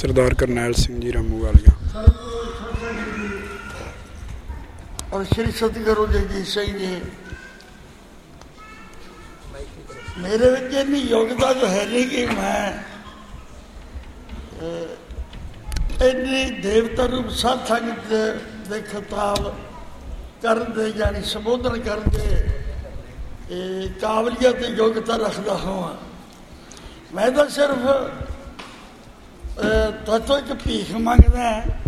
ਸਰਦਾਰ ਕਰਨੈਲ ਸਿੰਘ ਜੀ ਰਾਮੂ ਵਾਲੀਆ ਔਰ ਸ਼੍ਰੀ ਸਤਿਗੁਰੂ ਜਗਜੀਤ ਸਿੰਘ ਜੀ। ਮੇਰੇ ਵਿੱਚ ਇੰਨੀ ਯੋਗਤਾ ਤਾਂ ਹੈ ਨਹੀਂ ਕਿ ਮੈਂ ਇੰਨੀ ਦੇਵਤਾ ਰੂਪ ਸਾਧ ਦੇ ਖਿਤਾਬ ਕਰਨ ਦੇ ਜਾਨੀ ਸੰਬੋਧਨ ਕਰਨ ਦੇ ਇਹ ਕਾਬਲੀਅਤ ਤੇ ਯੋਗਤਾ ਰੱਖਦਾ ਹਾਂ। ਮੈਂ ਤਾਂ ਸਿਰਫ ਤੁਹਾਤੋਂ ਇੱਕ ਭੀਖ ਮੰਗਦਾ ਹੈ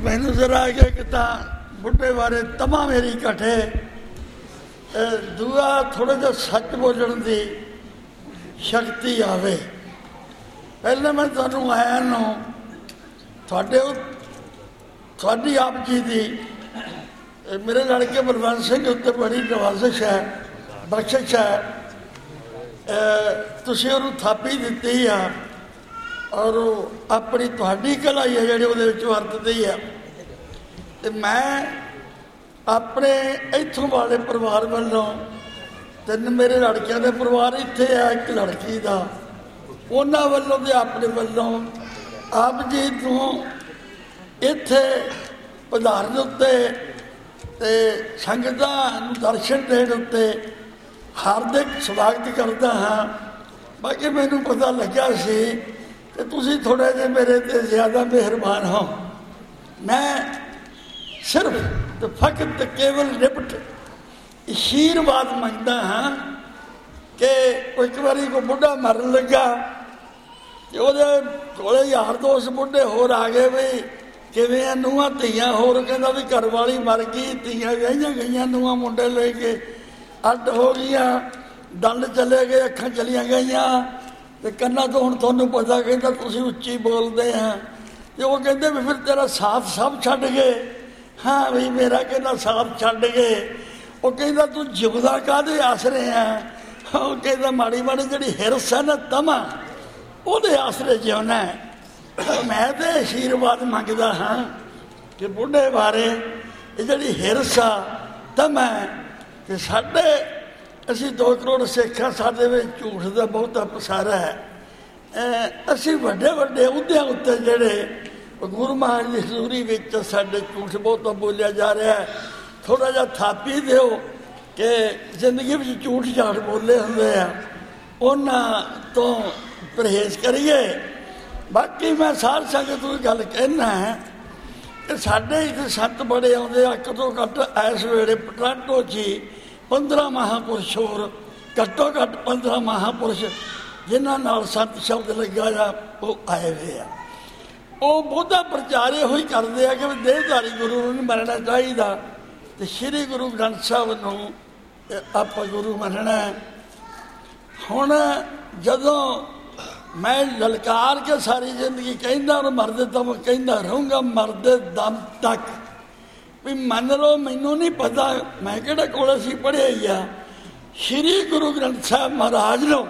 ਮੈਨੂੰ ਜ਼ਰਾ ਅੱਗੇ ਕਿ ਤਾਂ ਬੁੱਢੇ ਬਾਰੇ ਤਮਾ ਮੇਰੀ ਘਟੇ। ਅਹ, ਦੂਆ ਥੋੜਾ ਜਿਹਾ ਸੱਚ ਬੋਲਣ ਦੀ ਸ਼ਕਤੀ ਆਵੇ। ਪਹਿਲਾਂ ਮੈਂ ਤੁਹਾਨੂੰ ਆਇਆ ਨੂੰ, ਤੁਹਾਡੇ ਉਹ, ਤੁਹਾਡੀ ਆਪ ਜੀ ਦੀ ਮੇਰੇ ਲੜਕੇ ਬਲਵੰਤ ਸਿੰਘ ਉੱਤੇ ਬੜੀ ਨਵਾਜ਼ਿਸ਼ ਹੈ, ਬਖਸ਼ਿਸ਼ ਹੈ। ਤੁਸੀਂ ਉਹਨੂੰ ਥਾਪੀ ਦਿੱਤੀ ਆ। ਔਰ ਉਹ ਆਪਣੀ ਤੁਹਾਡੀ ਕਲਾਈ ਹੈ ਜਿਹੜੀ ਉਹਦੇ ਵਿੱਚ ਵਰਤਦੀ ਹੈ। ਤੇ ਮੈਂ ਆਪਣੇ ਇੱਥੋਂ ਵਾਲੇ ਪਰਿਵਾਰ ਵੱਲੋਂ ਤਿੰਨ ਮੇਰੇ ਲੜਕਿਆਂ ਦੇ ਪਰਿਵਾਰ ਇੱਥੇ ਆ, ਇੱਕ ਲੜਕੀ ਦਾ। ਉਹਨਾਂ ਵੱਲੋਂ ਤੇ ਆਪਣੇ ਵੱਲੋਂ ਆਪ ਜੀ ਨੂੰ ਇੱਥੇ ਪਧਾਰਨ ਉੱਤੇ ਤੇ ਸੰਗਤਾਂ ਨੂੰ ਦਰਸ਼ਨ ਦੇਣ ਉੱਤੇ ਹਾਰਦਿਕ ਸਵਾਗਤ ਕਰਦਾ ਹਾਂ। ਬਾਕੀ ਮੈਨੂੰ ਪਤਾ ਲੱਗਿਆ ਸੀ ਕਿ ਤੁਸੀਂ ਥੋੜਾ ਜਿਹਾ ਮੇਰੇ ਤੇ ਜ਼ਿਆਦਾ ਮਿਹਰਬਾਨ ਹੋ। ਮੈਂ ਸਿਰਫ ਤੇ ਫਕਤ ਤੇ ਕੇਵਲ ਨਿਪਟ ਅਸ਼ੀਰਵਾਦ ਮੰਗਦਾ ਹਾਂ ਕਿ ਇੱਕ ਵਾਰੀ ਕੋ ਬੁੱਢਾ ਮਰਨ ਲੱਗਾ ਤੇ ਉਹਦੇ ਕੋਲੇ ਯਾਰ ਦੋਸਤ ਬੁੱਢੇ ਹੋਰ ਆ ਗਏ ਵੀ ਕਿਵੇਂ ਆ, ਨੂੰਹਾਂ ਧੀਆਂ ਹੋਰ ਕਹਿੰਦਾ ਵੀ ਘਰ ਵਾਲੀ ਮਰ ਗਈ, ਧੀਆਂ ਗਈਆਂ ਗਈਆਂ, ਨੂੰਹਾਂ ਮੁੰਡੇ ਲੈ ਕੇ ਅੱਡ ਹੋ ਗਈਆਂ, ਦੰਦ ਚਲੇ ਗਏ, ਅੱਖਾਂ ਚਲੀਆਂ ਗਈਆਂ। ਤੇ ਕੰਨਾਂ ਤੋਂ ਹੁਣ ਤੁਹਾਨੂੰ ਪਤਾ ਕਹਿੰਦਾ ਤੁਸੀਂ ਉੱਚੀ ਬੋਲਦੇ ਆ। ਤੇ ਉਹ ਕਹਿੰਦੇ ਵੀ ਫਿਰ ਤੇਰਾ ਸਾਥ ਸਭ ਛੱਡ ਗਏ। ਹਾਂ ਵੀ ਮੇਰਾ ਕਹਿੰਦਾ ਸਾਥ ਛੱਡ ਗਏ। ਉਹ ਕਹਿੰਦਾ, ਤੂੰ ਜਿਉਂਦਾ ਕਾਦੇ ਆਸਰੇ ਆ? ਉਹ ਕਹਿੰਦਾ, ਮਾੜੀ ਮਾੜੀ ਜਿਹੜੀ ਹਿਰਸ ਹੈ ਨਾ ਤਮਾ, ਉਹਦੇ ਆਸਰੇ ਜਿਉਣਾ ਹੈ। ਮੈਂ ਤੇ ਅਸ਼ੀਰਵਾਦ ਮੰਗਦਾ ਹਾਂ ਕਿ ਬੁੱਢੇ ਬਾਰੇ ਇਹ ਜਿਹੜੀ ਹਿਰਸ ਆ, ਤਮਾ ਕਿ ਸਾਡੇ ਅਸੀਂ 2 ਕਰੋੜ ਸਿੱਖਾਂ, ਸਾਡੇ ਵਿੱਚ ਝੂਠ ਦਾ ਬਹੁਤਾ ਪਸਾਰਾ ਹੈ। ਅਸੀਂ ਵੱਡੇ ਵੱਡੇ ਅਹੁਦਿਆਂ ਉੱਤੇ ਜਿਹੜੇ ਗੁਰੂ ਮਹਾਰਾਜ ਦੀ ਹਜ਼ੂਰੀ ਵਿੱਚ ਸਾਡੇ ਝੂਠ ਬਹੁਤਾ ਬੋਲਿਆ ਜਾ ਰਿਹਾ ਹੈ ਥੋੜਾ ਜਿਹਾ ਥਾਪੀ ਦਿਓ ਕਿ ਜ਼ਿੰਦਗੀ ਵਿੱਚ ਝੂਠ ਝਾੜ ਬੋਲੇ ਹੁੰਦੇ ਆ। ਉਹਨਾਂ ਤੋਂ ਪਰਹੇਜ਼ ਕਰੀਏ। ਬਾਕੀ ਮੈਂ ਸਾਰ ਸੰਗਤ ਨੂੰ ਗੱਲ ਕਹਿਣਾ ਹੈ ਕਿ ਸਾਡੇ ਇੱਥੇ ਸੰਤ ਬੜੇ ਆਉਂਦੇ ਆ ਕਦੋਂ ਘੱਟ ਇਸ ਵੇਲੇ ਪਟਾਟੋ ਜੀ 15 ਮਹਾਪੁਰਸ਼ ਹੋਰ, ਘੱਟੋ ਘੱਟ 15 ਮਹਾਪੁਰਸ਼ ਜਿਨ੍ਹਾਂ ਨਾਲ ਸੰਤ ਸ਼ਬਦ ਲੱਗਾ ਆ ਉਹ ਆਏ ਹੋਏ ਆ। ਉਹ ਬਹੁਤਾ ਪ੍ਰਚਾਰ ਇਹੋ ਹੀ ਕਰਦੇ ਆ ਕਿ ਵੀ ਦੇਹਧਾਰੀ ਗੁਰੂ ਨੂੰ ਨਹੀਂ ਮੰਨਣਾ ਚਾਹੀਦਾ ਤੇ ਸ੍ਰੀ ਗੁਰੂ ਗ੍ਰੰਥ ਸਾਹਿਬ ਨੂੰ ਆਪਾਂ ਗੁਰੂ ਮੰਨਣਾ ਹੁਣ ਜਦੋਂ ਮੈਂ ਲਲਕਾਰ ਕੇ ਸਾਰੀ ਜ਼ਿੰਦਗੀ ਕਹਿੰਦਾ ਔਰ ਮਰਦੇ ਦਮ ਕਹਿੰਦਾ ਰਹੂੰਗਾ, ਮਰਦੇ ਦਮ ਤੱਕ। ਵੀ ਮੰਨ ਲਓ, ਮੈਨੂੰ ਨਹੀਂ ਪਤਾ, ਮੈਂ ਕਿਹੜਾ ਕੋਲ ਅਸੀਂ ਪੜ੍ਹਿਆ ਹੀ ਆ। ਸ੍ਰੀ ਗੁਰੂ ਗ੍ਰੰਥ ਸਾਹਿਬ ਮਹਾਰਾਜ ਨੂੰ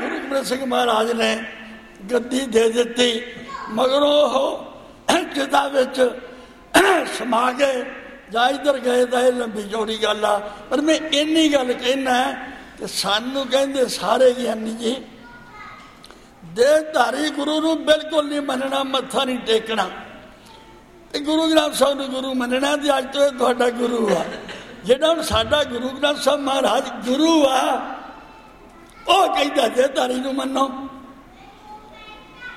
ਗੁਰੂ ਗ੍ਰੰਥ ਸਿੰਘ ਮਹਾਰਾਜ ਨੇ ਗੱਦੀ ਦੇ ਦਿੱਤੀ। ਮਗਰ ਉਹ ਜਿਦਾ ਵਿੱਚ ਸਮਾ ਗਏ ਜਾਂ ਇੱਧਰ ਗਏ ਤਾਂ ਇਹ ਲੰਬੀ ਚੌੜੀ ਗੱਲ ਆ। ਪਰ ਮੈਂ ਇੰਨੀ ਗੱਲ ਕਹਿਣਾ ਕਿ ਸਾਨੂੰ ਕਹਿੰਦੇ ਸਾਰੇ ਗਿਆਨੀ ਜੀ ਦੇਹਧਾਰੀ ਗੁਰੂ ਨੂੰ ਬਿਲਕੁਲ ਨਹੀਂ ਮੰਨਣਾ, ਮੱਥਾ ਨਹੀਂ ਟੇਕਣਾ। ਤੇ ਗੁਰੂ ਗ੍ਰੰਥ ਸਾਹਿਬ ਨੂੰ ਗੁਰੂ ਮੰਨਣਾ ਤੇ ਅੱਜ ਤੋਂ ਇਹ ਤੁਹਾਡਾ ਗੁਰੂ ਆ। ਜਿਹੜਾ ਹੁਣ ਸਾਡਾ ਗੁਰੂ ਗ੍ਰੰਥ ਸਾਹਿਬ ਮਹਾਰਾਜ ਗੁਰੂ ਆ, ਉਹ ਕਹਿੰਦਾ ਦੇਹਧਾਰੀ ਨੂੰ ਮੰਨੋ।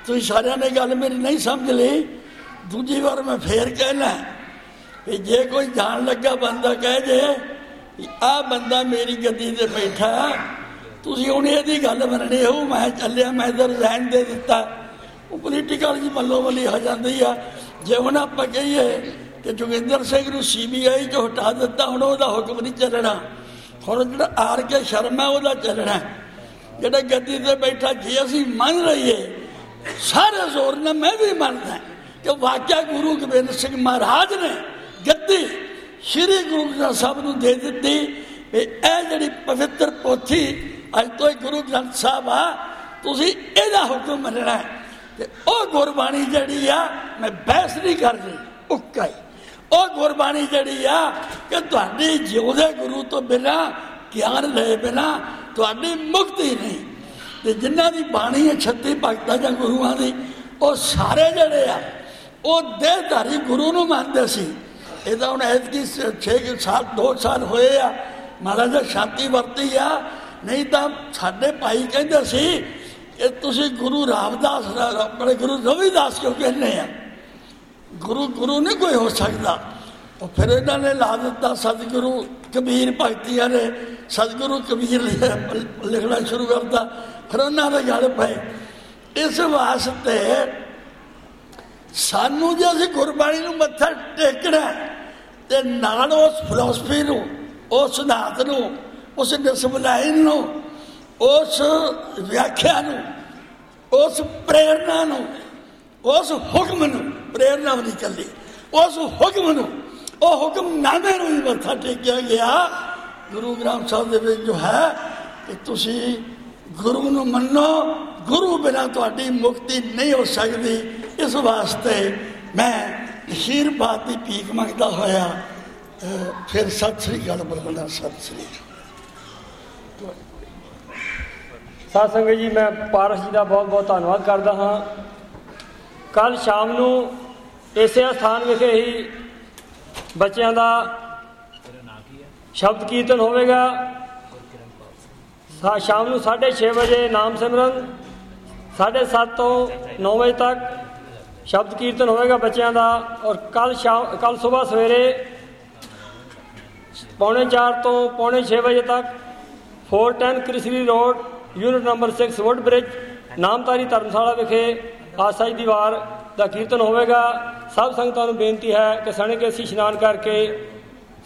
ਤੁਸੀਂ ਸਾਰਿਆਂ ਨੇ ਗੱਲ ਮੇਰੀ ਨਹੀਂ ਸਮਝ ਲਈ। ਦੂਜੀ ਵਾਰ ਮੈਂ ਫੇਰ ਕਹਿਣਾ ਕਿ ਜੇ ਕੋਈ ਜਾਣ ਲੱਗਾ ਬੰਦਾ ਕਹਿ ਜੇ ਆ ਬੰਦਾ ਮੇਰੀ ਗੱਦੀ ਤੇ ਬੈਠਾ, ਤੁਸੀਂ ਹੁਣ ਇਹਦੀ ਗੱਲ ਮੰਨਣੀ ਹੋ ਮੈਂ ਚੱਲਿਆ, ਮੈਂ ਇਧਰ ਰਹਿਣ ਦੇ ਦਿੱਤਾ। ਉਹ ਪੋਲੀਟੀਕਲ ਜੀ ਮੱਲੋ ਮੱਲੀ ਹੋ ਜਾਂਦੀ ਆ। ਜੇ ਹੁਣ ਆਪਾਂ ਕਹੀਏ ਕਿ ਜੋਗਿੰਦਰ ਸਿੰਘ ਨੂੰ ਸੀਬੀਆਈ ਚੋਂ ਹਟਾ ਦਿੱਤਾ, ਹੁਣ ਉਹਦਾ ਹੁਕਮ ਨਹੀਂ ਚੱਲਣਾ। ਹੁਣ ਜਿਹੜਾ ਆਰ ਕੇ ਸ਼ਰਮਾ ਉਹਦਾ ਚੱਲਣਾ ਜਿਹੜਾ ਗੱਦੀ ਤੇ ਬੈਠਾ, ਜੇ ਅਸੀਂ ਮੰਨ ਲਈਏ, ਸਾਰੇ ਜ਼ੋਰ ਨਾਲ ਮੈਂ ਵੀ ਮੰਨਦਾ ਕਿ ਵਾਕਿਆ ਗੁਰੂ ਗੋਬਿੰਦ ਸਿੰਘ ਮਹਾਰਾਜ ਨੇ ਗੱਦੀ ਸ੍ਰੀ ਗੁਰੂ ਗ੍ਰੰਥ ਸਾਹਿਬ ਨੂੰ ਦੇ ਦਿੱਤੀ ਵੀ ਇਹ ਜਿਹੜੀ ਪਵਿੱਤਰ ਪੋਥੀ ਅੱਜ ਤੋਂ ਗੁਰੂ ਗ੍ਰੰਥ ਸਾਹਿਬ ਆ, ਤੁਸੀਂ ਇਹਦਾ ਹੁਕਮ ਮੰਨਣਾ ਹੈ। ਤੇ ਉਹ ਗੁਰਬਾਣੀ ਜਿਹੜੀ ਆ, ਮੈਂ ਬਹਿਸ ਨਹੀਂ ਕਰਦੀ। ਉੱਕਾ ਹੀ ਉਹ ਗੁਰਬਾਣੀ ਜਿਹੜੀ ਆ ਕਿ ਤੁਹਾਡੀ ਜਿਉਂਦੇ ਗੁਰੂ ਤੋਂ ਬਿਨਾ, ਗਿਆਨ ਲਏ ਬਿਨਾ ਤੁਹਾਡੀ ਮੁਕਤੀ ਨਹੀਂ। ਤੇ ਜਿਨ੍ਹਾਂ ਦੀ ਬਾਣੀ ਹੈ 36 ਭਗਤਾਂ ਜਾਂ ਗੁਰੂਆਂ ਦੀ, ਉਹ ਸਾਰੇ ਜਿਹੜੇ ਆ, ਉਹ ਦੇਹਧਾਰੀ ਗੁਰੂ ਨੂੰ ਮੰਨਦੇ ਸੀ। ਇਹਦਾ ਹੁਣ ਐਤਕੀ 6 ਸਾਲ 2 ਸਾਲ ਹੋਏ ਆ। ਮਹਾਰਾਜ, ਸ਼ਾਂਤੀ ਵਰਤੀ ਆ। ਨਹੀਂ ਤਾਂ ਸਾਡੇ ਭਾਈ ਕਹਿੰਦੇ ਸੀ ਕਿ ਤੁਸੀਂ ਗੁਰੂ ਰਾਮਦਾਸ ਆਪਣੇ ਗੁਰੂ ਰਵਿਦਾਸ ਕਿਉਂ ਕਹਿੰਦੇ ਆ? ਗੁਰੂ ਗੁਰੂ ਨਹੀਂ ਕੋਈ ਹੋ ਸਕਦਾ। ਉਹ ਫਿਰ ਇਹਨਾਂ ਨੇ ਲਾ ਦਿੱਤਾ ਸਤਿਗੁਰੂ ਕਬੀਰ ਭਗਤੀਆਂ ਨੇ। ਸਤਿਗੁਰੂ ਕਬੀਰ ਲਿਖਣਾ ਸ਼ੁਰੂ ਕਰਤਾ। ਫਿਰ ਉਹਨਾਂ ਦੇ ਗੱਲ ਪਏ। ਇਸ ਵਾਸਤੇ ਸਾਨੂੰ ਜੇ ਅਸੀਂ ਗੁਰਬਾਣੀ ਨੂੰ ਮੱਥਾ ਟੇਕਣਾ ਹੈ, ਤੇ ਨਾਲ ਉਸ ਫਿਲਾਸਫੀ ਨੂੰ ਉਸ ਸਿਧਾਂਤ ਨੂੰ ਉਸ ਡਿਸਪਲਾਈਨ ਨੂੰ ਉਸ ਵਿਆਖਿਆ ਨੂੰ, ਉਸ ਪ੍ਰੇਰਣਾ ਨੂੰ, ਉਸ ਹੁਕਮ ਨੂੰ, ਪ੍ਰੇਰਣਾ ਵੀ ਨਹੀਂ ਕੱਲੀ ਉਸ ਹੁਕਮ ਨੂੰ, ਉਹ ਹੁਕਮ ਨਾਮੇ ਨੂੰ ਹੀ ਮੱਥਾ ਟੇਕਿਆ ਗਿਆ। ਗੁਰੂ ਗ੍ਰੰਥ ਸਾਹਿਬ ਦੇ ਵਿੱਚ ਜੋ ਹੈ ਕਿ ਤੁਸੀਂ ਗੁਰੂ ਨੂੰ ਮੰਨੋ, ਗੁਰੂ ਬਿਨਾਂ ਤੁਹਾਡੀ ਮੁਕਤੀ ਨਹੀਂ ਹੋ ਸਕਦੀ। ਇਸ ਵਾਸਤੇ ਮੈਂ ਅਸ਼ੀਰਵਾਦ ਦੀ ਭੀਖ ਮੰਗਦਾ ਹੋਇਆ ਫਿਰ ਸਤਿ ਸ੍ਰੀ ਅਕਾਲ ਬੁਲਾਉਣਾ ਸਤਿ ਸ੍ਰੀ ਅਕਾਲ। ਸਾਧ ਸੰਗਤ ਜੀ, ਮੈਂ ਪਾਰਸ ਜੀ ਦਾ ਬਹੁਤ ਬਹੁਤ ਧੰਨਵਾਦ ਕਰਦਾ ਹਾਂ। ਕੱਲ ਸ਼ਾਮ ਨੂੰ ਇਸੇ ਸਥਾਨ ਵਿਖੇ ਹੀ ਬੱਚਿਆਂ ਦਾ ਸ਼ਬਦ ਕੀਰਤਨ ਹੋਵੇਗਾ। ਸ਼ਾਮ ਨੂੰ 6:30 ਵਜੇ ਨਾਮ ਸਿਮਰਨ 7:30 ਤੋਂ 9 ਵਜੇ ਤੱਕ ਸ਼ਬਦ ਕੀਰਤਨ ਹੋਵੇਗਾ ਬੱਚਿਆਂ ਦਾ ਔਰ ਕੱਲ ਸ਼ਾਮ, ਕੱਲ ਸਵੇਰ ਸਵੇਰੇ ਪੌਣੇ 4 ਤੋਂ ਪੌਣੇ 6 ਵਜੇ ਤੱਕ 410 ਕ੍ਰਿਸਰੀ road unit number 6 wood bridge Namdhari Dharamshala ਵਿਖੇ ਆਸਾ ਦੀਵਾਰ ਦਾ ਕੀਰਤਨ ਹੋਵੇਗਾ। ਸਭ ਸੰਗਤਾਂ ਨੂੰ ਬੇਨਤੀ ਹੈ ਕਿ ਸਣੇ ਕੇ ਅਸੀਂ ਇਸ਼ਨਾਨ ਕਰਕੇ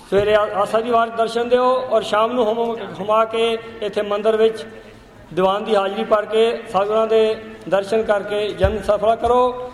ਸਵੇਰੇ ਆਸਾ ਦੀਵਾਰ ਦਰਸ਼ਨ ਦਿਓ ਔਰ ਸ਼ਾਮ ਨੂੰ ਹਮ ਹਮਾ ਕੇ ਇੱਥੇ ਮੰਦਿਰ ਵਿੱਚ ਦੀਵਾਨ ਦੀ ਹਾਜ਼ਰੀ ਭਰ ਕੇ ਸਤਿਗੁਰਾਂ ਦੇ ਦਰਸ਼ਨ ਕਰਕੇ ਜਨ ਸਫਲਾ ਕਰੋ।